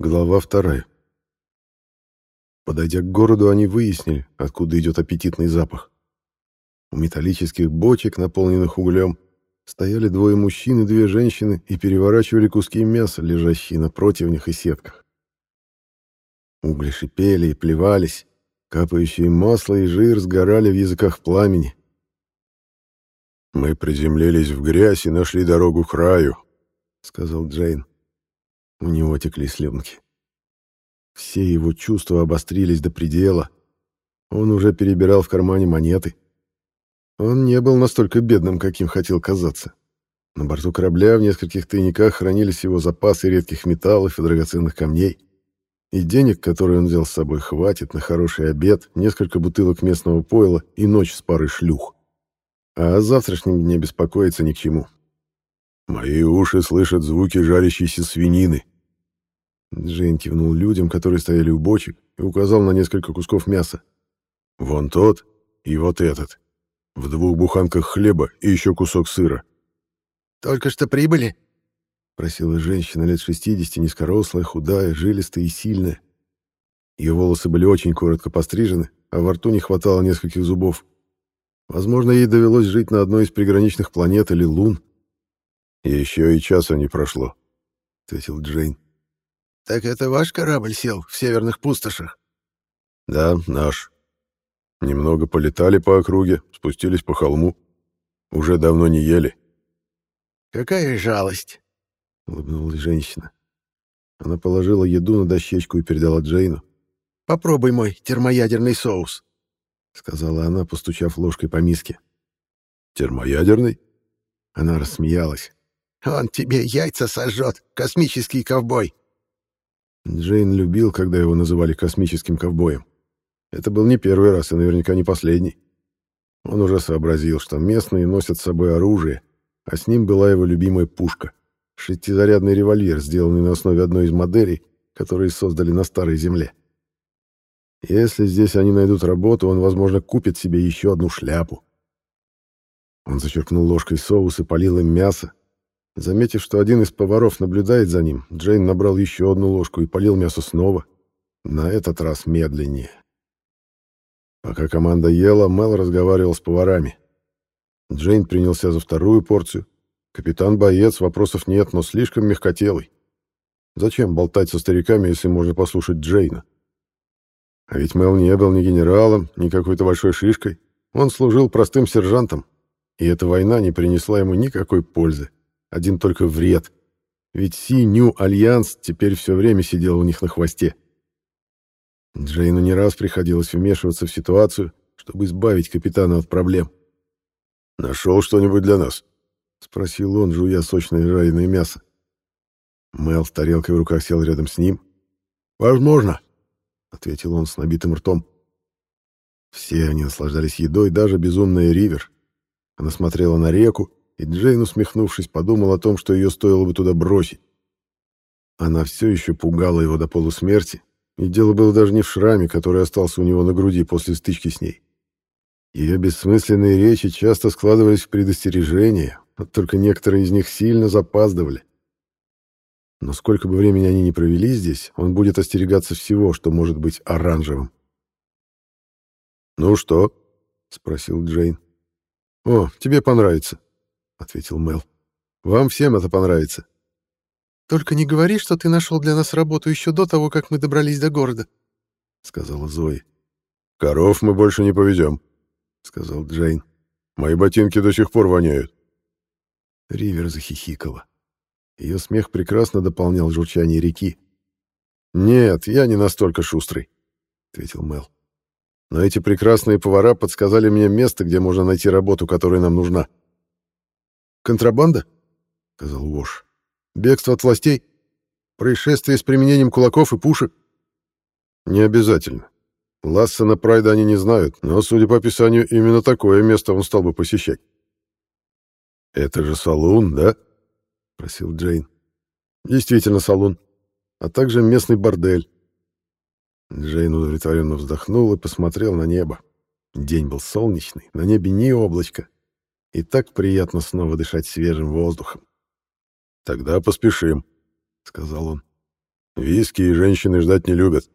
Глава вторая. Подойдя к городу, они выяснили, откуда идет аппетитный запах. У металлических бочек, наполненных углем, стояли двое мужчин и две женщины и переворачивали куски мяса, лежащие на противнях и сетках. Угли шипели и плевались, капающие масло и жир сгорали в языках пламени. «Мы приземлились в грязь и нашли дорогу к раю», — сказал Джейн. У него текли слюнки. Все его чувства обострились до предела. Он уже перебирал в кармане монеты. Он не был настолько бедным, каким хотел казаться. На борту корабля в нескольких тайниках хранились его запасы редких металлов и драгоценных камней. И денег, которые он взял с собой, хватит на хороший обед, несколько бутылок местного пойла и ночь с парой шлюх. А о завтрашнем дне беспокоиться ни к чему. «Мои уши слышат звуки жарящейся свинины». Джейн кивнул людям, которые стояли у бочек, и указал на несколько кусков мяса. «Вон тот и вот этот. В двух буханках хлеба и еще кусок сыра». «Только что прибыли?» — просила женщина лет шестидесяти, низкорослая, худая, жилистая и сильная. Ее волосы были очень коротко пострижены, а во рту не хватало нескольких зубов. Возможно, ей довелось жить на одной из приграничных планет или лун. «Еще и часа не прошло», — ответил Джейн. «Так это ваш корабль сел в северных пустошах?» «Да, наш. Немного полетали по округе, спустились по холму. Уже давно не ели». «Какая жалость!» — улыбнулась женщина. Она положила еду на дощечку и передала Джейну. «Попробуй мой термоядерный соус», — сказала она, постучав ложкой по миске. «Термоядерный?» Она рассмеялась. Он тебе яйца сожжет, космический ковбой!» Джейн любил, когда его называли космическим ковбоем. Это был не первый раз и наверняка не последний. Он уже сообразил, что местные носят с собой оружие, а с ним была его любимая пушка — шестизарядный револьвер, сделанный на основе одной из моделей, которые создали на Старой Земле. Если здесь они найдут работу, он, возможно, купит себе еще одну шляпу. Он зачерпнул ложкой соус и полил им мясо, Заметив, что один из поваров наблюдает за ним, Джейн набрал еще одну ложку и полил мясо снова, на этот раз медленнее. Пока команда ела, Мел разговаривал с поварами. Джейн принялся за вторую порцию. Капитан-боец, вопросов нет, но слишком мягкотелый. Зачем болтать со стариками, если можно послушать Джейна? А ведь Мел не был ни генералом, ни какой-то большой шишкой. Он служил простым сержантом, и эта война не принесла ему никакой пользы один только вред. Ведь Си-Ню Альянс теперь все время сидел у них на хвосте. Джейну не раз приходилось вмешиваться в ситуацию, чтобы избавить капитана от проблем. «Нашел что-нибудь для нас?» — спросил он, жуя сочное жареное мясо. Мел с тарелкой в руках сел рядом с ним. «Возможно», — ответил он с набитым ртом. Все они наслаждались едой, даже безумная Ривер. Она смотрела на реку, и Джейн, усмехнувшись, подумал о том, что ее стоило бы туда бросить. Она все еще пугала его до полусмерти, и дело было даже не в шраме, который остался у него на груди после стычки с ней. Ее бессмысленные речи часто складывались в предостережения, только некоторые из них сильно запаздывали. Но сколько бы времени они ни провели здесь, он будет остерегаться всего, что может быть оранжевым. «Ну что?» — спросил Джейн. «О, тебе понравится», — ответил Мел. «Вам всем это понравится». «Только не говори, что ты нашел для нас работу еще до того, как мы добрались до города», — сказала Зои. «Коров мы больше не повезем», — сказал Джейн. «Мои ботинки до сих пор воняют». Ривер захихикала. Ее смех прекрасно дополнял журчание реки. «Нет, я не настолько шустрый», — ответил Мел. «Но эти прекрасные повара подсказали мне место, где можно найти работу, которая нам нужна». «Контрабанда?» — сказал Вош. «Бегство от властей? Происшествие с применением кулаков и пушек?» «Не обязательно. Лассена Прайда они не знают, но, судя по описанию, именно такое место он стал бы посещать». «Это же салун, да?» — просил Джейн. «Действительно салун, а также местный бордель». Джейн удовлетворенно вздохнул и посмотрел на небо. День был солнечный, на небе ни облачка. И так приятно снова дышать свежим воздухом. «Тогда поспешим», — сказал он. Виски и женщины ждать не любят.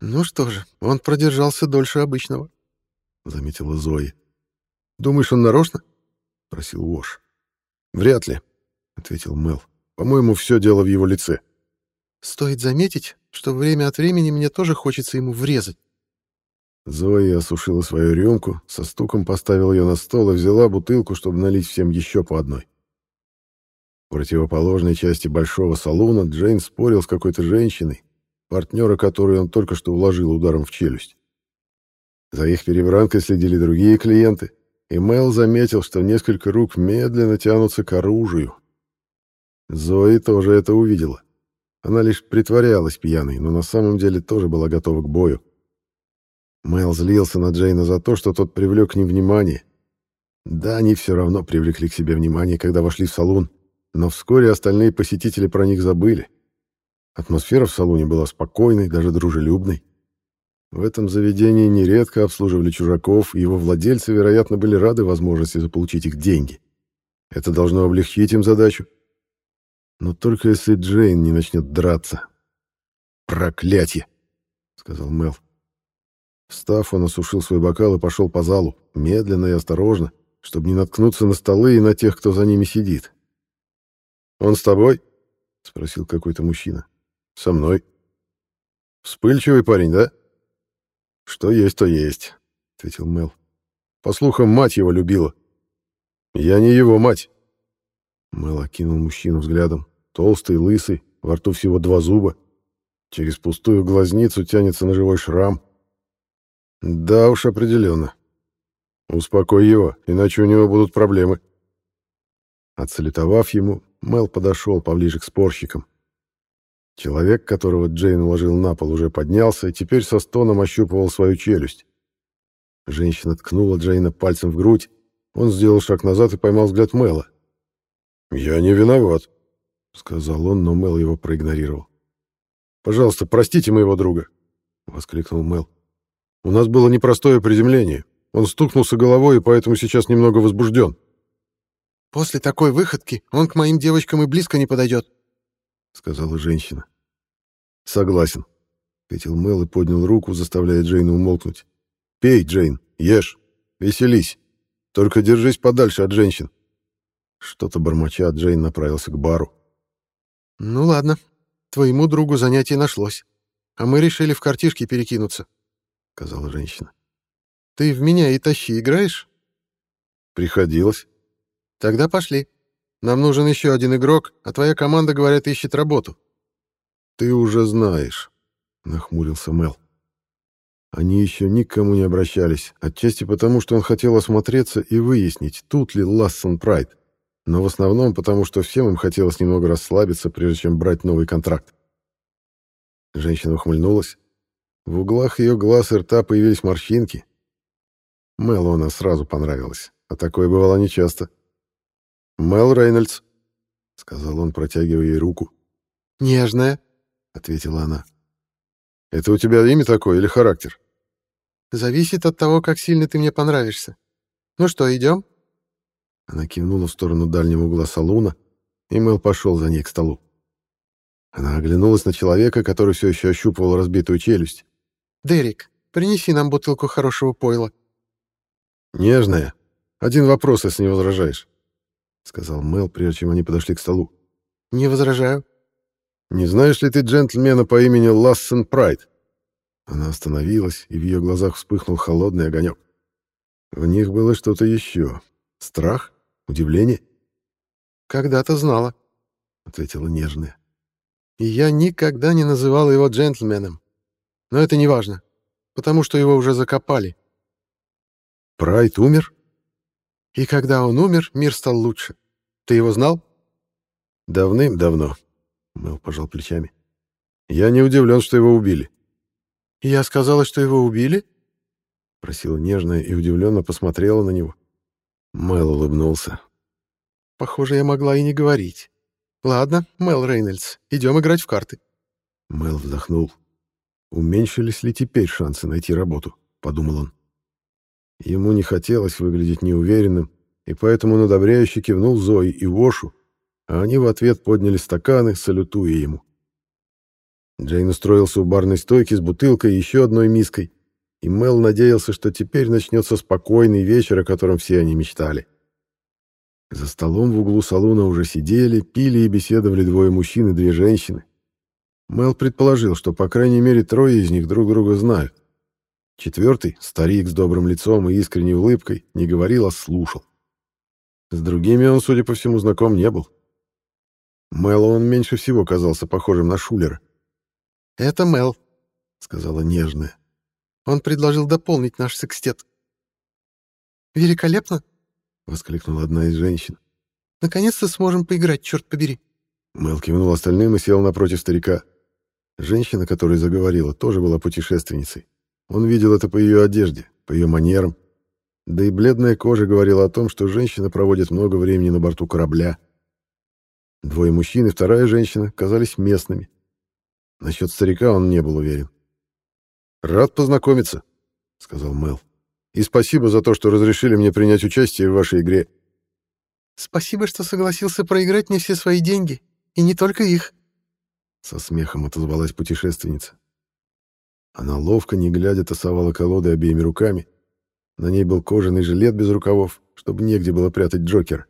«Ну что же, он продержался дольше обычного», — заметила Зои. «Думаешь, он нарочно?» — просил Уош. «Вряд ли», — ответил Мел. «По-моему, все дело в его лице». «Стоит заметить, что время от времени мне тоже хочется ему врезать». Зоя осушила свою рюмку, со стуком поставила ее на стол и взяла бутылку, чтобы налить всем еще по одной. В противоположной части большого салуна Джейн спорил с какой-то женщиной, партнера которой он только что уложил ударом в челюсть. За их перебранкой следили другие клиенты, и Мэл заметил, что несколько рук медленно тянутся к оружию. Зои тоже это увидела. Она лишь притворялась пьяной, но на самом деле тоже была готова к бою. Мэл злился на Джейна за то, что тот привлек к ним внимание. Да, они все равно привлекли к себе внимание, когда вошли в салон, но вскоре остальные посетители про них забыли. Атмосфера в салоне была спокойной, даже дружелюбной. В этом заведении нередко обслуживали чужаков, и его владельцы, вероятно, были рады возможности заполучить их деньги. Это должно облегчить им задачу. Но только если Джейн не начнет драться. «Проклятье!» — сказал Мел. Встав, он осушил свой бокал и пошел по залу, медленно и осторожно, чтобы не наткнуться на столы и на тех, кто за ними сидит. «Он с тобой?» — спросил какой-то мужчина. Со мной. Вспыльчивый парень, да? Что есть, то есть, ответил Мел. По слухам, мать его любила. Я не его мать. Мел окинул мужчину взглядом. Толстый, лысый, во рту всего два зуба. Через пустую глазницу тянется на живой шрам. Да уж, определенно. Успокой его, иначе у него будут проблемы. Отсалютовав ему, Мел подошел поближе к спорщикам. Человек, которого Джейн уложил на пол, уже поднялся и теперь со стоном ощупывал свою челюсть. Женщина ткнула Джейна пальцем в грудь. Он сделал шаг назад и поймал взгляд Мэла. «Я не виноват», — сказал он, но Мэл его проигнорировал. «Пожалуйста, простите моего друга», — воскликнул Мэл. «У нас было непростое приземление. Он стукнулся головой и поэтому сейчас немного возбужден». «После такой выходки он к моим девочкам и близко не подойдет», — сказала женщина. «Согласен», — ответил Мел и поднял руку, заставляя Джейна умолкнуть. «Пей, Джейн, ешь, веселись. Только держись подальше от женщин». Что-то бормоча, Джейн направился к бару. «Ну ладно, твоему другу занятие нашлось, а мы решили в картишки перекинуться», — сказала женщина. «Ты в меня и тащи играешь?» «Приходилось». «Тогда пошли». Нам нужен еще один игрок, а твоя команда, говорят, ищет работу». «Ты уже знаешь», — нахмурился Мел. Они еще никому не обращались, отчасти потому, что он хотел осмотреться и выяснить, тут ли Лассон Прайд, но в основном потому, что всем им хотелось немного расслабиться, прежде чем брать новый контракт. Женщина ухмыльнулась. В углах ее глаз и рта появились морщинки. Мелу она сразу понравилась, а такое бывало нечасто. «Мел Рейнольдс», — сказал он, протягивая ей руку. «Нежная», — ответила она. «Это у тебя имя такое или характер?» «Зависит от того, как сильно ты мне понравишься. Ну что, идем?» Она кивнула в сторону дальнего угла салуна, и Мел пошел за ней к столу. Она оглянулась на человека, который все еще ощупывал разбитую челюсть. «Дерек, принеси нам бутылку хорошего пойла». «Нежная. Один вопрос, если не возражаешь. — сказал Мел, прежде чем они подошли к столу. «Не возражаю». «Не знаешь ли ты джентльмена по имени Лассен Прайд?» Она остановилась, и в ее глазах вспыхнул холодный огонек. В них было что-то еще. Страх? Удивление? «Когда-то знала», — ответила нежная. «И я никогда не называла его джентльменом. Но это не важно, потому что его уже закопали». «Прайд умер?» И когда он умер, мир стал лучше. Ты его знал? Давным-давно. Мэл пожал плечами. Я не удивлен, что его убили. Я сказала, что его убили? Просила нежно и удивленно посмотрела на него. Мэл улыбнулся. Похоже, я могла и не говорить. Ладно, Мэл Рейнольдс, идем играть в карты. Мэл вздохнул. Уменьшились ли теперь шансы найти работу? Подумал он. Ему не хотелось выглядеть неуверенным, и поэтому он одобряюще кивнул Зои и Вошу, а они в ответ подняли стаканы, салютуя ему. Джейн устроился у барной стойки с бутылкой и еще одной миской, и Мел надеялся, что теперь начнется спокойный вечер, о котором все они мечтали. За столом в углу салона уже сидели, пили и беседовали двое мужчин и две женщины. Мел предположил, что по крайней мере трое из них друг друга знают. Четвертый, старик с добрым лицом и искренней улыбкой, не говорил, а слушал. С другими он, судя по всему, знаком не был. Мелу он меньше всего казался похожим на Шулера. «Это Мел», — сказала нежная. «Он предложил дополнить наш секстет». «Великолепно!» — воскликнула одна из женщин. «Наконец-то сможем поиграть, черт побери!» Мел кивнул остальным и сел напротив старика. Женщина, которая заговорила, тоже была путешественницей. Он видел это по ее одежде, по ее манерам. Да и бледная кожа говорила о том, что женщина проводит много времени на борту корабля. Двое мужчин и вторая женщина казались местными. Насчет старика он не был уверен. «Рад познакомиться», — сказал Мел. «И спасибо за то, что разрешили мне принять участие в вашей игре». «Спасибо, что согласился проиграть мне все свои деньги, и не только их», — со смехом отозвалась путешественница. Она ловко, не глядя, тасовала колоды обеими руками. На ней был кожаный жилет без рукавов, чтобы негде было прятать Джокера.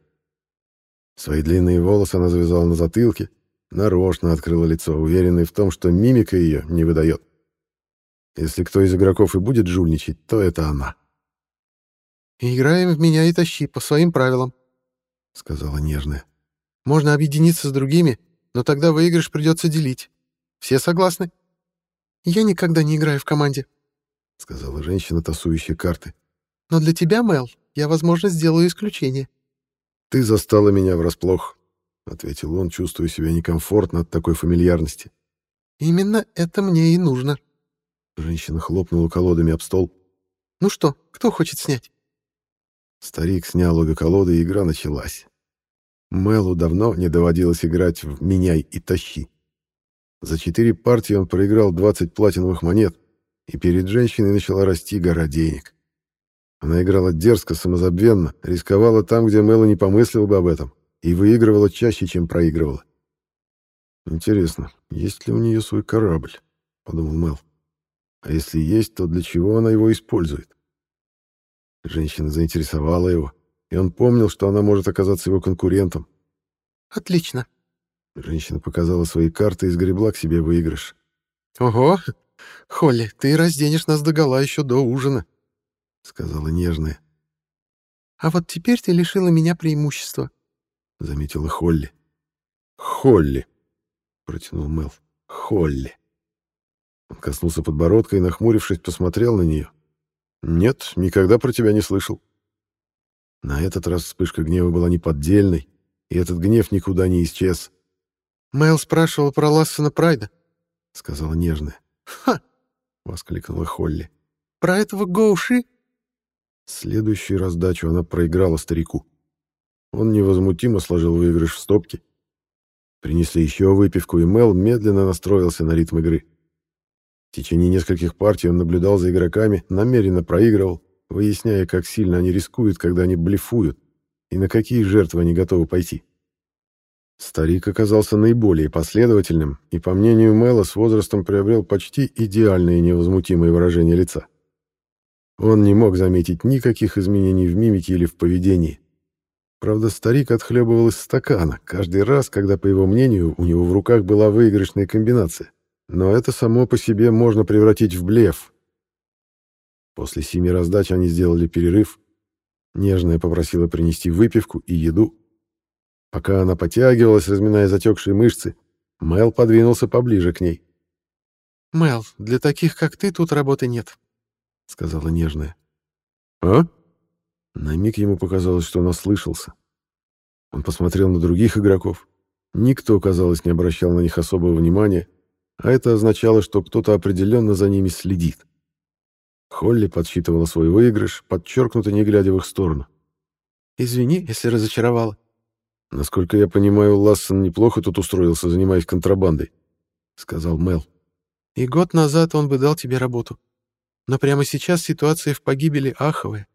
Свои длинные волосы она завязала на затылке, нарочно открыла лицо, уверенной в том, что мимика ее не выдает. Если кто из игроков и будет жульничать, то это она. «Играем в меня и тащи, по своим правилам», — сказала нежная. «Можно объединиться с другими, но тогда выигрыш придется делить. Все согласны?» «Я никогда не играю в команде», — сказала женщина, тасующая карты. «Но для тебя, Мел, я, возможно, сделаю исключение». «Ты застала меня врасплох», — ответил он, чувствуя себя некомфортно от такой фамильярности. «Именно это мне и нужно». Женщина хлопнула колодами об стол. «Ну что, кто хочет снять?» Старик снял обе колоды, и игра началась. Мелу давно не доводилось играть в «меняй и тащи». За четыре партии он проиграл 20 платиновых монет, и перед женщиной начала расти гора денег. Она играла дерзко, самозабвенно, рисковала там, где Мэла не помыслил бы об этом, и выигрывала чаще, чем проигрывала. «Интересно, есть ли у нее свой корабль?» — подумал Мэл. «А если есть, то для чего она его использует?» Женщина заинтересовала его, и он помнил, что она может оказаться его конкурентом. «Отлично», Женщина показала свои карты и сгребла к себе выигрыш. «Ого! Холли, ты разденешь нас догола еще до ужина», — сказала нежная. «А вот теперь ты лишила меня преимущества», — заметила Холли. «Холли», — протянул Мел. «Холли». Коснулся подбородка и, нахмурившись, посмотрел на нее. «Нет, никогда про тебя не слышал». На этот раз вспышка гнева была неподдельной, и этот гнев никуда не исчез. Мэл спрашивал про Лассена Прайда, — сказала нежная. «Ха!» — воскликнула Холли. «Про этого Гоуши?» Следующую раздачу она проиграла старику. Он невозмутимо сложил выигрыш в стопки. Принесли еще выпивку, и Мел медленно настроился на ритм игры. В течение нескольких партий он наблюдал за игроками, намеренно проигрывал, выясняя, как сильно они рискуют, когда они блефуют, и на какие жертвы они готовы пойти. Старик оказался наиболее последовательным и, по мнению Мэла, с возрастом приобрел почти идеальное невозмутимое выражение лица. Он не мог заметить никаких изменений в мимике или в поведении. Правда, старик отхлебывал из стакана каждый раз, когда, по его мнению, у него в руках была выигрышная комбинация. Но это само по себе можно превратить в блеф. После семи раздач они сделали перерыв. Нежная попросила принести выпивку и еду, Пока она потягивалась, разминая затекшие мышцы, Мэл подвинулся поближе к ней. «Мэл, для таких, как ты, тут работы нет», — сказала нежная. «А?» На миг ему показалось, что он ослышался. Он посмотрел на других игроков. Никто, казалось, не обращал на них особого внимания, а это означало, что кто-то определенно за ними следит. Холли подсчитывала свой выигрыш, подчеркнуто не глядя в их сторону. «Извини, если разочаровала», Насколько я понимаю, Лассон неплохо тут устроился, занимаясь контрабандой, сказал Мел. И год назад он бы дал тебе работу. Но прямо сейчас ситуация в погибели аховая.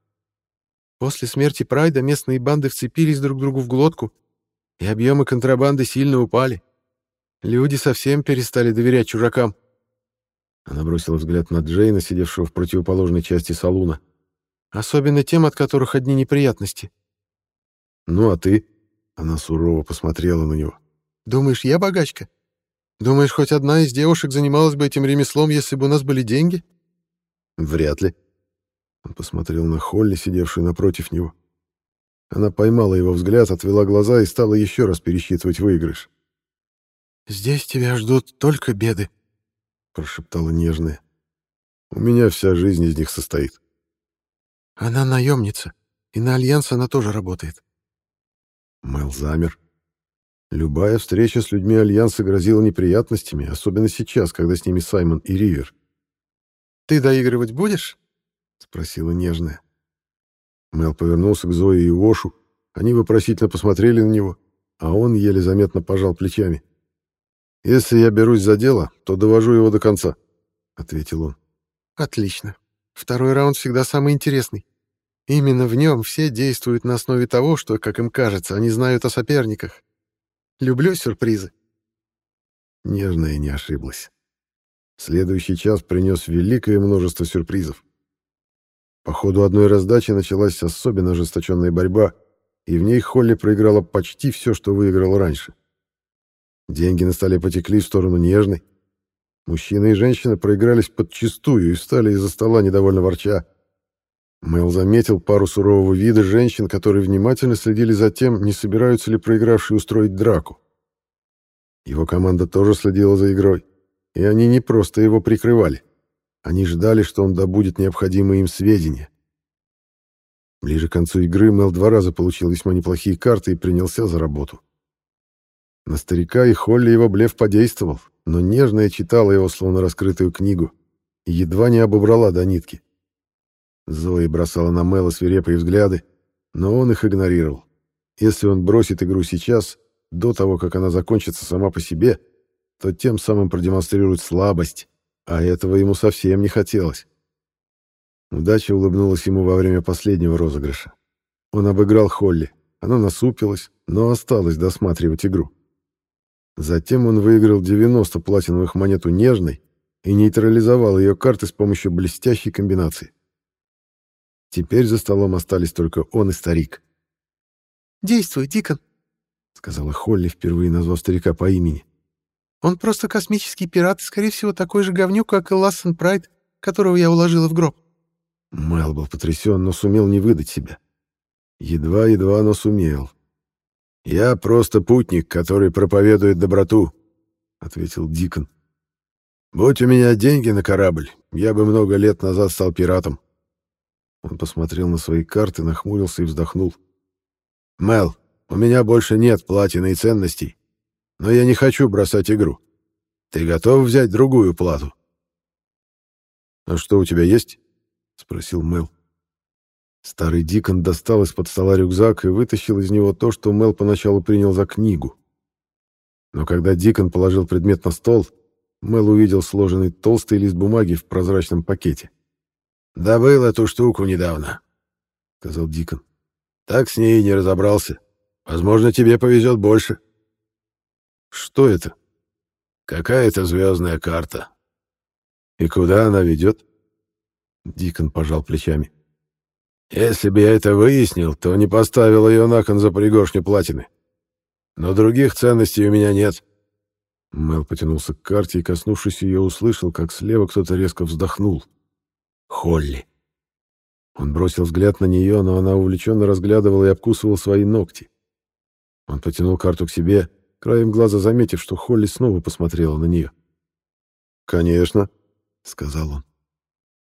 После смерти Прайда местные банды вцепились друг другу в глотку, и объемы контрабанды сильно упали. Люди совсем перестали доверять чужакам. Она бросила взгляд на Джейна, сидевшего в противоположной части салуна. Особенно тем, от которых одни неприятности. «Ну, а ты?» Она сурово посмотрела на него. «Думаешь, я богачка? Думаешь, хоть одна из девушек занималась бы этим ремеслом, если бы у нас были деньги?» «Вряд ли». Он посмотрел на Холли, сидевшую напротив него. Она поймала его взгляд, отвела глаза и стала еще раз пересчитывать выигрыш. «Здесь тебя ждут только беды», — прошептала нежная. «У меня вся жизнь из них состоит». «Она наемница, и на Альянс она тоже работает». Мэл замер. Любая встреча с людьми Альянса грозила неприятностями, особенно сейчас, когда с ними Саймон и Ривер. «Ты доигрывать будешь?» — спросила нежная. Мэл повернулся к Зое и Вошу. Они вопросительно посмотрели на него, а он еле заметно пожал плечами. «Если я берусь за дело, то довожу его до конца», — ответил он. «Отлично. Второй раунд всегда самый интересный. Именно в нем все действуют на основе того, что, как им кажется, они знают о соперниках. Люблю сюрпризы». Нежная не ошиблась. Следующий час принес великое множество сюрпризов. По ходу одной раздачи началась особенно ожесточенная борьба, и в ней Холли проиграла почти все, что выиграла раньше. Деньги на столе потекли в сторону нежной. Мужчина и женщина проигрались подчистую и встали из-за стола недовольно ворча. Мэл заметил пару сурового вида женщин, которые внимательно следили за тем, не собираются ли проигравшие устроить драку. Его команда тоже следила за игрой, и они не просто его прикрывали. Они ждали, что он добудет необходимые им сведения. Ближе к концу игры Мел два раза получил весьма неплохие карты и принялся за работу. На старика и Холли его блеф подействовал, но нежная читала его словно раскрытую книгу и едва не обобрала до нитки. Зои бросала на Мэла свирепые взгляды, но он их игнорировал. Если он бросит игру сейчас, до того, как она закончится сама по себе, то тем самым продемонстрирует слабость, а этого ему совсем не хотелось. Удача улыбнулась ему во время последнего розыгрыша. Он обыграл Холли. Она насупилась, но осталась досматривать игру. Затем он выиграл 90 платиновых монет у Нежной и нейтрализовал ее карты с помощью блестящей комбинации. Теперь за столом остались только он и старик. «Действуй, Дикон», — сказала Холли, впервые назвав старика по имени. Он просто космический пират, скорее всего, такой же говнюк, как и Лассен Прайд, которого я уложила в гроб. Мэл был потрясен, но сумел не выдать себя. Едва-едва, но сумел. «Я просто путник, который проповедует доброту», — ответил Дикон. «Будь у меня деньги на корабль, я бы много лет назад стал пиратом». Он посмотрел на свои карты, нахмурился и вздохнул. «Мел, у меня больше нет платины и ценностей, но я не хочу бросать игру. Ты готов взять другую плату?» «А что у тебя есть?» — спросил Мел. Старый Дикон достал из-под стола рюкзак и вытащил из него то, что Мел поначалу принял за книгу. Но когда Дикон положил предмет на стол, Мел увидел сложенный толстый лист бумаги в прозрачном пакете. «Добыл эту штуку недавно», — сказал Дикон. «Так с ней и не разобрался. Возможно, тебе повезет больше». Что это? Какая-то звездная карта. И куда она ведет? Дикон пожал плечами. Если бы я это выяснил, то не поставил ее на кон за пригоршню платины. Но других ценностей у меня нет. Мел потянулся к карте и, коснувшись ее, услышал, как слева кто-то резко вздохнул. Холли. Он бросил взгляд на нее, но она увлеченно разглядывала и обкусывала свои ногти. Он потянул карту к себе, краем глаза заметив, что Холли снова посмотрела на нее. «Конечно», — сказал он.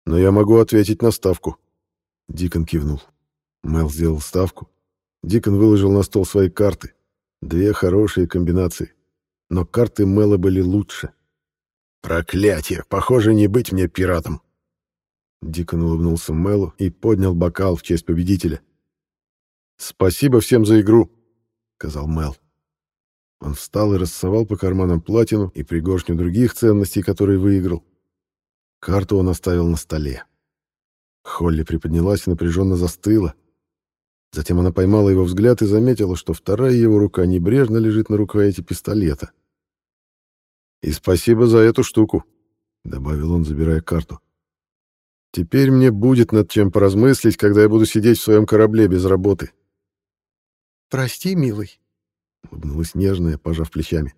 «Но я могу ответить на ставку». Дикон кивнул. Мел сделал ставку. Дикон выложил на стол свои карты. Две хорошие комбинации. Но карты Мела были лучше. «Проклятие! Похоже, не быть мне пиратом!» Дикон улыбнулся Мелу и поднял бокал в честь победителя. «Спасибо всем за игру», — сказал Мел. Он встал и рассовал по карманам платину и пригоршню других ценностей, которые выиграл. Карту он оставил на столе. Холли приподнялась и напряженно застыла. Затем она поймала его взгляд и заметила, что вторая его рука небрежно лежит на рукояти пистолета. «И спасибо за эту штуку», — добавил он, забирая карту. «Теперь мне будет над чем поразмыслить, когда я буду сидеть в своем корабле без работы». «Прости, милый», — улыбнулась нежная, пожав плечами.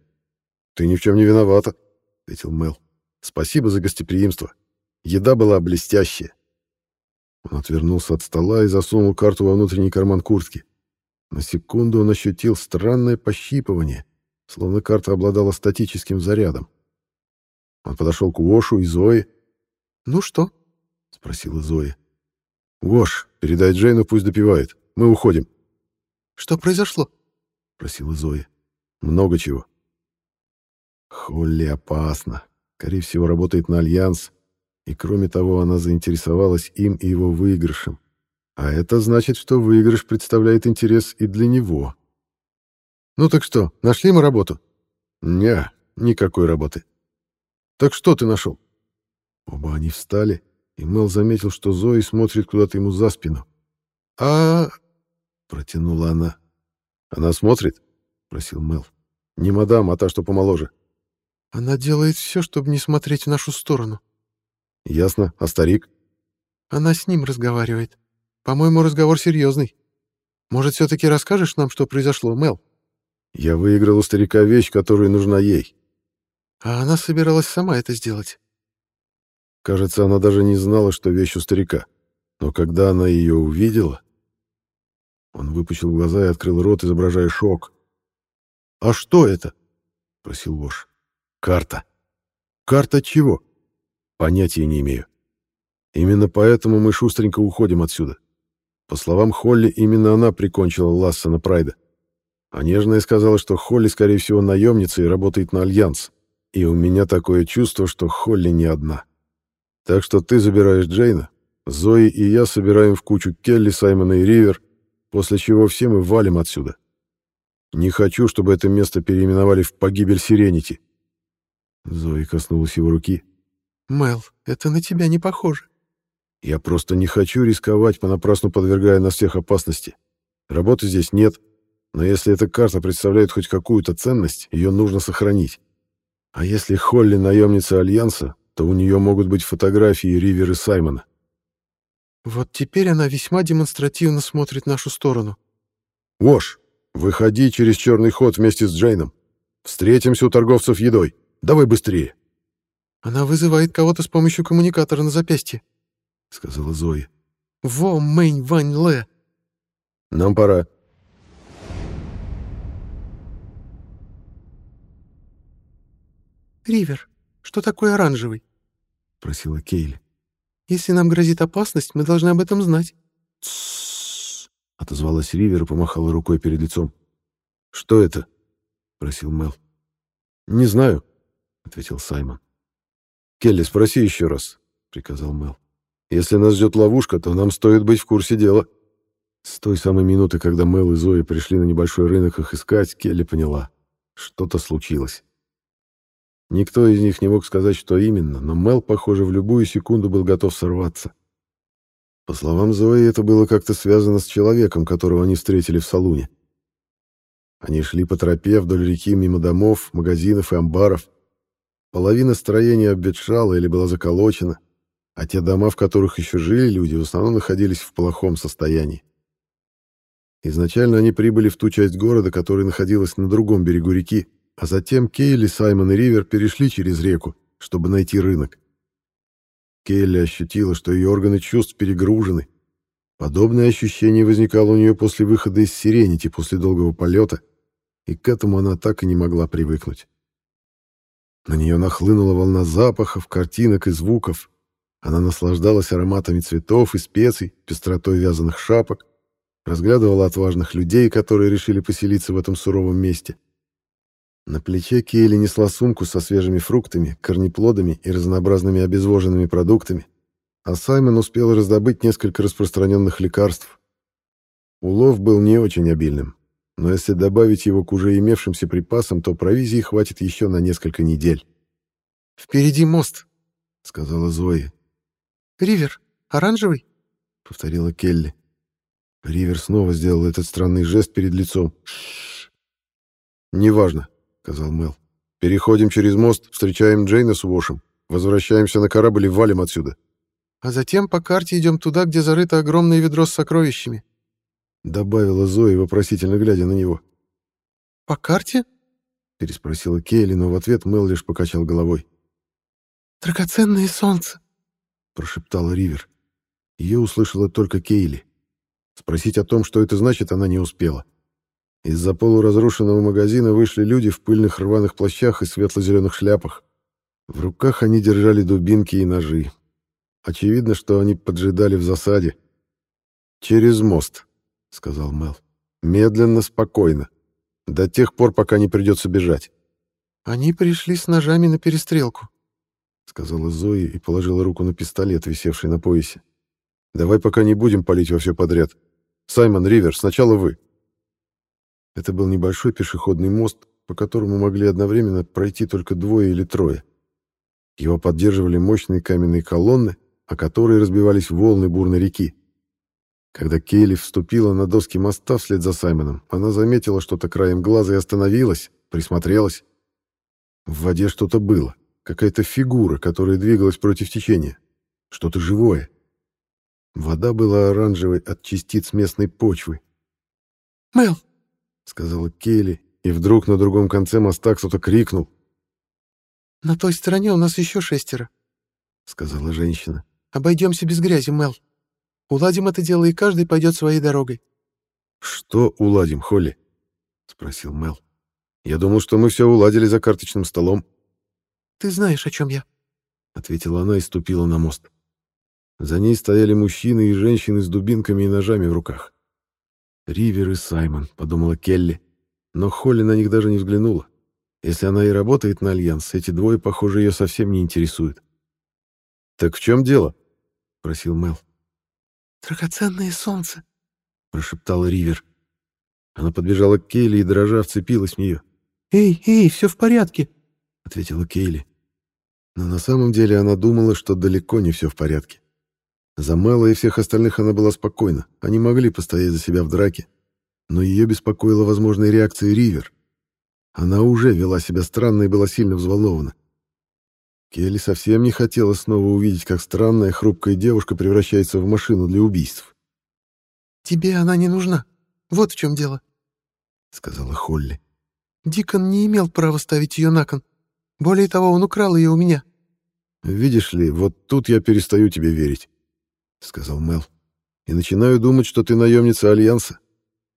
«Ты ни в чем не виновата», — ответил Мел. «Спасибо за гостеприимство. Еда была блестящая». Он отвернулся от стола и засунул карту во внутренний карман куртки. На секунду он ощутил странное пощипывание, словно карта обладала статическим зарядом. Он подошел к Уошу и Зое. «Ну что?» — спросила Зоя. «Уош, передай Джейну, пусть допивает. Мы уходим». «Что произошло?» — спросила Зоя. «Много чего». Холли опасно. Скорее всего, работает на Альянс. И кроме того, она заинтересовалась им и его выигрышем. А это значит, что выигрыш представляет интерес и для него. «Ну так что, нашли мы работу?» «Не, никакой работы». «Так что ты нашел?» Оба они встали, и Мел заметил, что Зои смотрит куда-то ему за спину. «А...» — протянула она. «Она смотрит?» — просил Мел. «Не мадам, а та, что помоложе». «Она делает все, чтобы не смотреть в нашу сторону». «Ясно. А старик?» «Она с ним разговаривает. По-моему, разговор серьезный. Может, все-таки расскажешь нам, что произошло, Мел?» «Я выиграл у старика вещь, которая нужна ей». «А она собиралась сама это сделать». Кажется, она даже не знала, что вещь у старика. Но когда она ее увидела... Он выпучил глаза и открыл рот, изображая шок. «А что это?» — просил Вош. «Карта». «Карта чего?» Понятия не имею. Именно поэтому мы шустренько уходим отсюда. По словам Холли, именно она прикончила Лассена Прайда. А Нежная сказала, что Холли, скорее всего, наемница и работает на Альянс. И у меня такое чувство, что Холли не одна. Так что ты забираешь Джейна, Зои и я собираем в кучу Келли, Саймона и Ривер, после чего все мы валим отсюда. Не хочу, чтобы это место переименовали в погибель Сиренити. Зои коснулась его руки. Мел, это на тебя не похоже. Я просто не хочу рисковать, понапрасну подвергая нас всех опасности. Работы здесь нет, но если эта карта представляет хоть какую-то ценность, ее нужно сохранить. А если Холли наемница Альянса, то у нее могут быть фотографии Ривер и Саймона. Вот теперь она весьма демонстративно смотрит в нашу сторону. Вош, выходи через черный ход вместе с Джейном. Встретимся у торговцев едой. Давай быстрее. Она вызывает кого-то с помощью коммуникатора на запястье, — сказала Зоя. Во мэнь вань лэ. Нам пора. Ривер, что такое оранжевый? — просила Кейли. Если нам грозит опасность, мы должны об этом знать. Тссс, — отозвалась Ривер и помахала рукой перед лицом. Что это? — просил Мел. Не знаю, — ответил Саймон. «Келли, спроси еще раз», — приказал Мел. «Если нас ждет ловушка, то нам стоит быть в курсе дела». С той самой минуты, когда Мел и Зои пришли на небольшой рынок их искать, Келли поняла. Что-то случилось. Никто из них не мог сказать, что именно, но Мел, похоже, в любую секунду был готов сорваться. По словам Зои, это было как-то связано с человеком, которого они встретили в салуне. Они шли по тропе вдоль реки мимо домов, магазинов и амбаров, Половина строения обветшала или была заколочена, а те дома, в которых еще жили люди, в основном находились в плохом состоянии. Изначально они прибыли в ту часть города, которая находилась на другом берегу реки, а затем Кейли, Саймон и Ривер перешли через реку, чтобы найти рынок. Кейли ощутила, что ее органы чувств перегружены. Подобное ощущение возникало у нее после выхода из Сиренити после долгого полета, и к этому она так и не могла привыкнуть. На нее нахлынула волна запахов, картинок и звуков. Она наслаждалась ароматами цветов и специй, пестротой вязаных шапок, разглядывала отважных людей, которые решили поселиться в этом суровом месте. На плече Кейли несла сумку со свежими фруктами, корнеплодами и разнообразными обезвоженными продуктами, а Саймон успел раздобыть несколько распространенных лекарств. Улов был не очень обильным, но если добавить его к уже имевшимся припасам, то провизии хватит еще на несколько недель. «Впереди мост», — сказала Зоя. «Ривер, оранжевый?» — повторила Келли. Ривер снова сделал этот странный жест перед лицом. «Неважно», — сказал Мел. «Переходим через мост, встречаем Джейна с Уошем, возвращаемся на корабль и валим отсюда». «А затем по карте идем туда, где зарыто огромное ведро с сокровищами», — добавила Зоя, вопросительно глядя на него. «По карте?» — переспросила Кейли, но в ответ Мел лишь покачал головой. «Драгоценное солнце», — прошептала Ривер. Ее услышала только Кейли. Спросить о том, что это значит, она не успела. Из-за полуразрушенного магазина вышли люди в пыльных рваных плащах и светло-зеленых шляпах. В руках они держали дубинки и ножи. Очевидно, что они поджидали в засаде. «Через мост», — сказал Мел. «Медленно, спокойно. До тех пор, пока не придется бежать». «Они пришли с ножами на перестрелку», — сказала Зои и положила руку на пистолет, висевший на поясе. «Давай пока не будем палить во все подряд. Саймон Ривер, сначала вы». Это был небольшой пешеходный мост, по которому могли одновременно пройти только двое или трое. Его поддерживали мощные каменные колонны, о которые разбивались волны бурной реки. Когда Кейли вступила на доски моста вслед за Саймоном, она заметила что-то краем глаза и остановилась, присмотрелась. В воде что-то было, какая-то фигура, которая двигалась против течения, что-то живое. Вода была оранжевой от частиц местной почвы. «Мэл, — сказала Келли, и вдруг на другом конце моста кто-то крикнул. «На той стороне у нас еще шестеро», — сказала женщина. «Обойдемся без грязи, Мел. Уладим это дело, и каждый пойдет своей дорогой». «Что уладим, Холли?» — спросил Мел. «Я думал, что мы все уладили за карточным столом». «Ты знаешь, о чем я», — ответила она и ступила на мост. За ней стояли мужчины и женщины с дубинками и ножами в руках. «Ривер и Саймон», — подумала Келли. Но Холли на них даже не взглянула. Если она и работает на Альянс, эти двое, похоже, ее совсем не интересуют. «Так в чем дело?» — просил Мел. «Драгоценное солнце», — прошептала Ривер. Она подбежала к Кейли и, дрожа, вцепилась в нее. «Эй, эй, все в порядке», — ответила Кейли. Но на самом деле она думала, что далеко не все в порядке. За Мэла и всех остальных она была спокойна, они могли постоять за себя в драке. Но ее беспокоила возможная реакция Ривер. Она уже вела себя странно и была сильно взволнована. Келли совсем не хотела снова увидеть, как странная хрупкая девушка превращается в машину для убийств. «Тебе она не нужна. Вот в чем дело», — сказала Холли. «Дикон не имел права ставить ее на кон. Более того, он украл ее у меня». «Видишь ли, вот тут я перестаю тебе верить. — сказал Мел. «И начинаю думать, что ты наемница Альянса».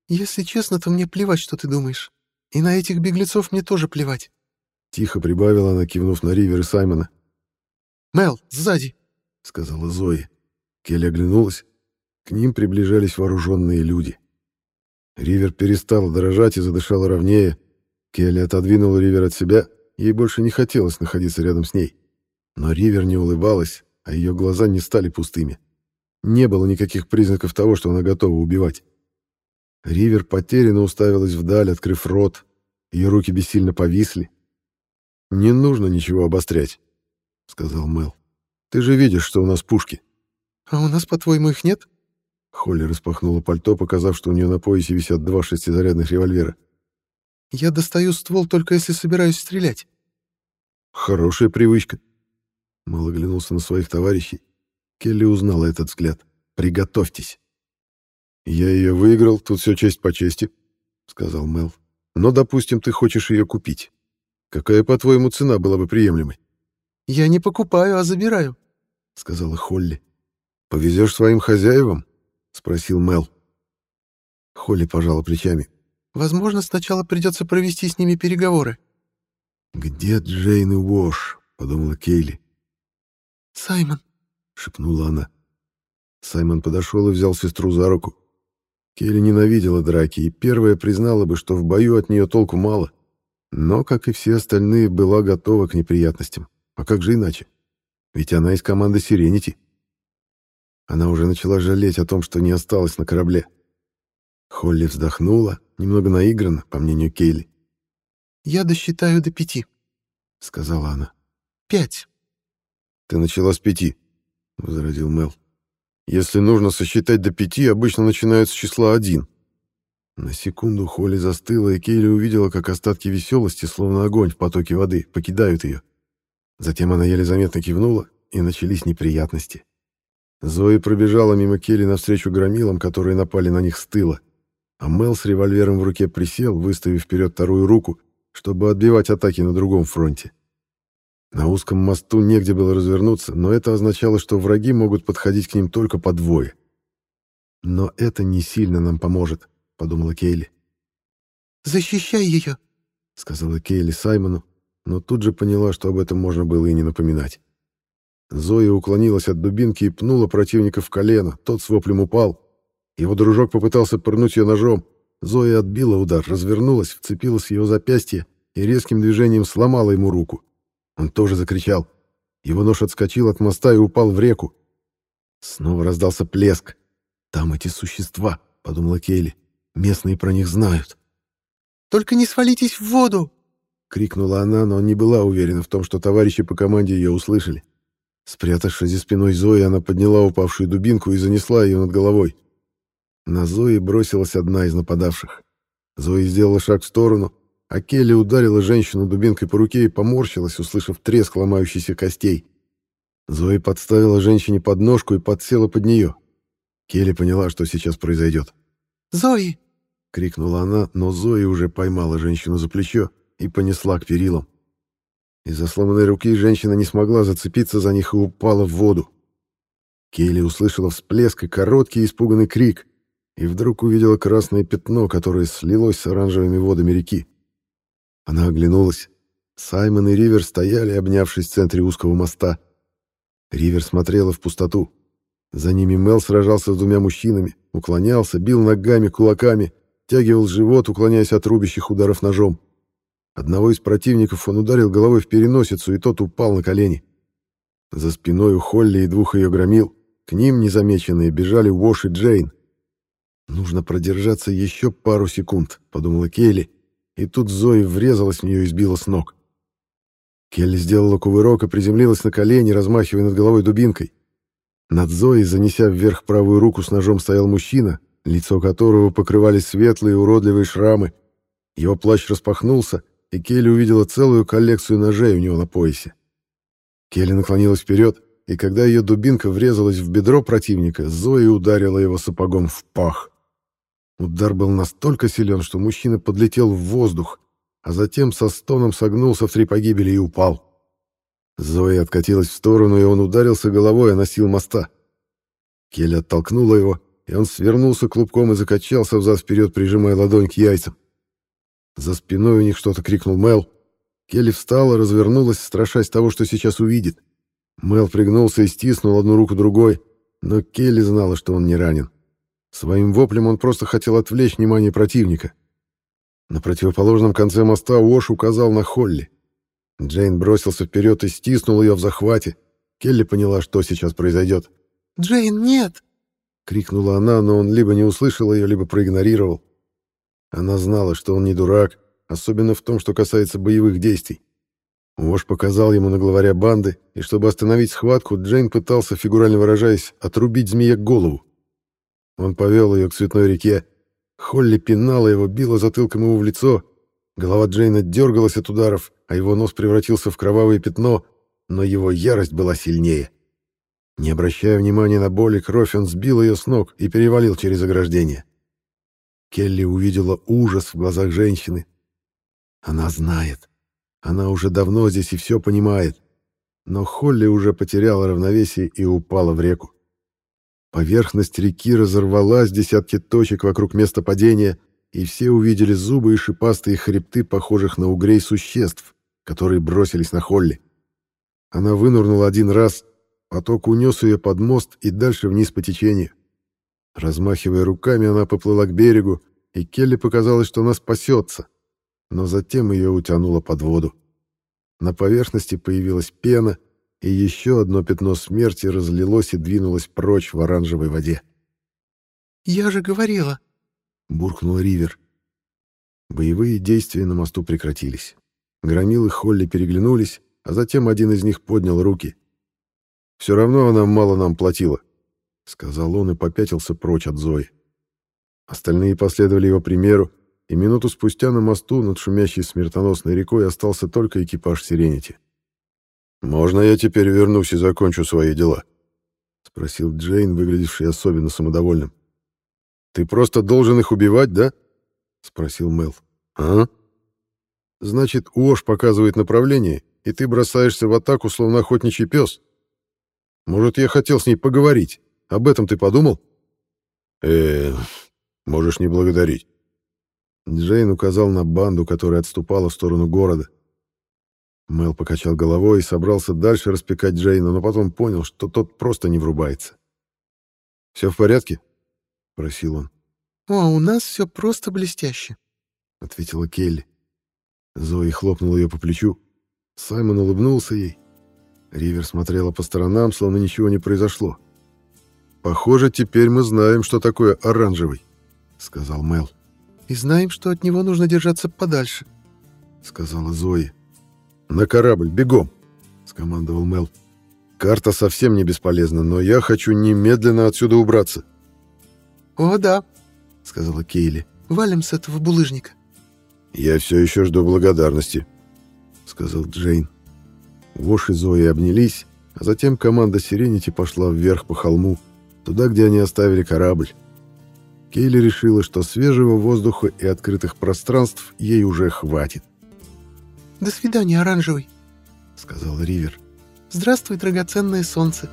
«Если честно, то мне плевать, что ты думаешь. И на этих беглецов мне тоже плевать». Тихо прибавила она, кивнув на Ривер и Саймона. «Мел, сзади!» — сказала Зои. Келли оглянулась. К ним приближались вооруженные люди. Ривер перестала дрожать и задышала ровнее. Келли отодвинула Ривер от себя. Ей больше не хотелось находиться рядом с ней. Но Ривер не улыбалась, а ее глаза не стали пустыми. Не было никаких признаков того, что она готова убивать. Ривер потерянно уставилась вдаль, открыв рот. Ее руки бессильно повисли. «Не нужно ничего обострять», — сказал Мел. «Ты же видишь, что у нас пушки». «А у нас, по-твоему, их нет?» Холли распахнула пальто, показав, что у нее на поясе висят два шестизарядных револьвера. «Я достаю ствол только если собираюсь стрелять». «Хорошая привычка». Мел оглянулся на своих товарищей. Келли узнала этот взгляд. «Приготовьтесь». «Я ее выиграл, тут все честь по чести», — сказал Мел. «Но, допустим, ты хочешь ее купить. Какая, по-твоему, цена была бы приемлемой?» «Я не покупаю, а забираю», — сказала Холли. «Повезешь своим хозяевам?» — спросил Мел. Холли пожала плечами. «Возможно, сначала придется провести с ними переговоры». «Где Джейн и Уош?» — подумала Кейли. «Саймон», — шепнула она. Саймон подошел и взял сестру за руку. Келли ненавидела драки и первая признала бы, что в бою от нее толку мало. Но, как и все остальные, была готова к неприятностям. А как же иначе? Ведь она из команды «Сиренити». Она уже начала жалеть о том, что не осталась на корабле. Холли вздохнула, немного наигранно, по мнению Кейли. «Я досчитаю до пяти», — сказала она. «Пять». «Ты начала с пяти», — возразил Мел. Если нужно сосчитать до пяти, обычно начинают с числа один. На секунду Холли застыла, и Кейли увидела, как остатки веселости, словно огонь в потоке воды, покидают ее. Затем она еле заметно кивнула, и начались неприятности. Зои пробежала мимо Келли навстречу громилам, которые напали на них с тыла, а Мел с револьвером в руке присел, выставив вперед вторую руку, чтобы отбивать атаки на другом фронте. На узком мосту негде было развернуться, но это означало, что враги могут подходить к ним только по двое. «Но это не сильно нам поможет», — подумала Кейли. «Защищай ее», — сказала Кейли Саймону, но тут же поняла, что об этом можно было и не напоминать. Зоя уклонилась от дубинки и пнула противника в колено, тот с воплем упал. Его дружок попытался пырнуть ее ножом. Зоя отбила удар, развернулась, вцепилась в его запястье и резким движением сломала ему руку. Он тоже закричал. Его нож отскочил от моста и упал в реку. Снова раздался плеск. «Там эти существа», — подумала Кейли. «Местные про них знают». «Только не свалитесь в воду!» — крикнула она, но не была уверена в том, что товарищи по команде ее услышали. Спрятавшись за спиной Зои, она подняла упавшую дубинку и занесла ее над головой. На Зои бросилась одна из нападавших. Зои сделала шаг в сторону, а Келли ударила женщину дубинкой по руке и поморщилась, услышав треск ломающихся костей. Зои подставила женщине подножку и подсела под нее. Келли поняла, что сейчас произойдет. «Зои!» — крикнула она, но Зои уже поймала женщину за плечо и понесла к перилам. Из-за сломанной руки женщина не смогла зацепиться за них и упала в воду. Келли услышала всплеск и короткий испуганный крик, и вдруг увидела красное пятно, которое слилось с оранжевыми водами реки. Она оглянулась. Саймон и Ривер стояли, обнявшись в центре узкого моста. Ривер смотрела в пустоту. За ними Мел сражался с двумя мужчинами, уклонялся, бил ногами, кулаками, тягивал живот, уклоняясь от рубящих ударов ножом. Одного из противников он ударил головой в переносицу, и тот упал на колени. За спиной у Холли и двух ее громил. К ним, незамеченные, бежали Уош и Джейн. «Нужно продержаться еще пару секунд», — подумала Кейли, и тут Зои врезалась в нее и сбила с ног. Келли сделала кувырок и приземлилась на колени, размахивая над головой дубинкой. Над Зоей, занеся вверх правую руку с ножом, стоял мужчина, лицо которого покрывали светлые уродливые шрамы. Его плащ распахнулся, и Келли увидела целую коллекцию ножей у него на поясе. Келли наклонилась вперед, и когда ее дубинка врезалась в бедро противника, Зоя ударила его сапогом в пах. Удар был настолько силен, что мужчина подлетел в воздух, а затем со стоном согнулся в три погибели и упал. Зоя откатилась в сторону, и он ударился головой о носил моста. Келли оттолкнула его, и он свернулся клубком и закачался взад-вперед, прижимая ладонь к яйцам. За спиной у них что-то крикнул Мел. Келли встала, развернулась, страшась того, что сейчас увидит. Мел пригнулся и стиснул одну руку другой, но Келли знала, что он не ранен. Своим воплем он просто хотел отвлечь внимание противника. На противоположном конце моста Уош указал на Холли. Джейн бросился вперед и стиснул ее в захвате. Келли поняла, что сейчас произойдет. «Джейн, нет!» — крикнула она, но он либо не услышал ее, либо проигнорировал. Она знала, что он не дурак, особенно в том, что касается боевых действий. Уош показал ему на главаря банды, и чтобы остановить схватку, Джейн пытался, фигурально выражаясь, отрубить змея голову. Он повел ее к цветной реке. Холли пинала его, била затылком ему в лицо. Голова Джейна дергалась от ударов, а его нос превратился в кровавое пятно, но его ярость была сильнее. Не обращая внимания на боль и кровь, он сбил ее с ног и перевалил через ограждение. Келли увидела ужас в глазах женщины. Она знает. Она уже давно здесь и все понимает. Но Холли уже потеряла равновесие и упала в реку. Поверхность реки разорвалась, десятки точек вокруг места падения, и все увидели зубы и шипастые хребты, похожих на угрей существ, которые бросились на Холли. Она вынырнула один раз, поток унес ее под мост и дальше вниз по течению. Размахивая руками, она поплыла к берегу, и Келли показалось, что она спасется, но затем ее утянуло под воду. На поверхности появилась пена, и еще одно пятно смерти разлилось и двинулось прочь в оранжевой воде. «Я же говорила!» — буркнул Ривер. Боевые действия на мосту прекратились. Громил и Холли переглянулись, а затем один из них поднял руки. «Все равно она мало нам платила», — сказал он и попятился прочь от Зои. Остальные последовали его примеру, и минуту спустя на мосту над шумящей смертоносной рекой остался только экипаж «Сиренити». «Можно я теперь вернусь и закончу свои дела?» — спросил Джейн, выглядевший особенно самодовольным. «Ты просто должен их убивать, да?» — спросил Мел. «А?» «Значит, Уош показывает направление, и ты бросаешься в атаку, словно охотничий пес. Может, я хотел с ней поговорить? Об этом ты подумал?» «Э, можешь не благодарить». Джейн указал на банду, которая отступала в сторону города. Мел покачал головой и собрался дальше распекать Джейна, но потом понял, что тот просто не врубается. «Все в порядке?» — просил он. «О, у нас все просто блестяще», — ответила Келли. Зои хлопнула ее по плечу. Саймон улыбнулся ей. Ривер смотрела по сторонам, словно ничего не произошло. «Похоже, теперь мы знаем, что такое оранжевый», — сказал Мел. «И знаем, что от него нужно держаться подальше», — сказала Зои. «На корабль, бегом!» — скомандовал Мел. «Карта совсем не бесполезна, но я хочу немедленно отсюда убраться». «О, да», — сказала Кейли. «Валим с этого булыжника». «Я все еще жду благодарности», — сказал Джейн. Вош и Зои обнялись, а затем команда Сиренити пошла вверх по холму, туда, где они оставили корабль. Кейли решила, что свежего воздуха и открытых пространств ей уже хватит. «До свидания, оранжевый», — сказал Ривер. «Здравствуй, драгоценное солнце».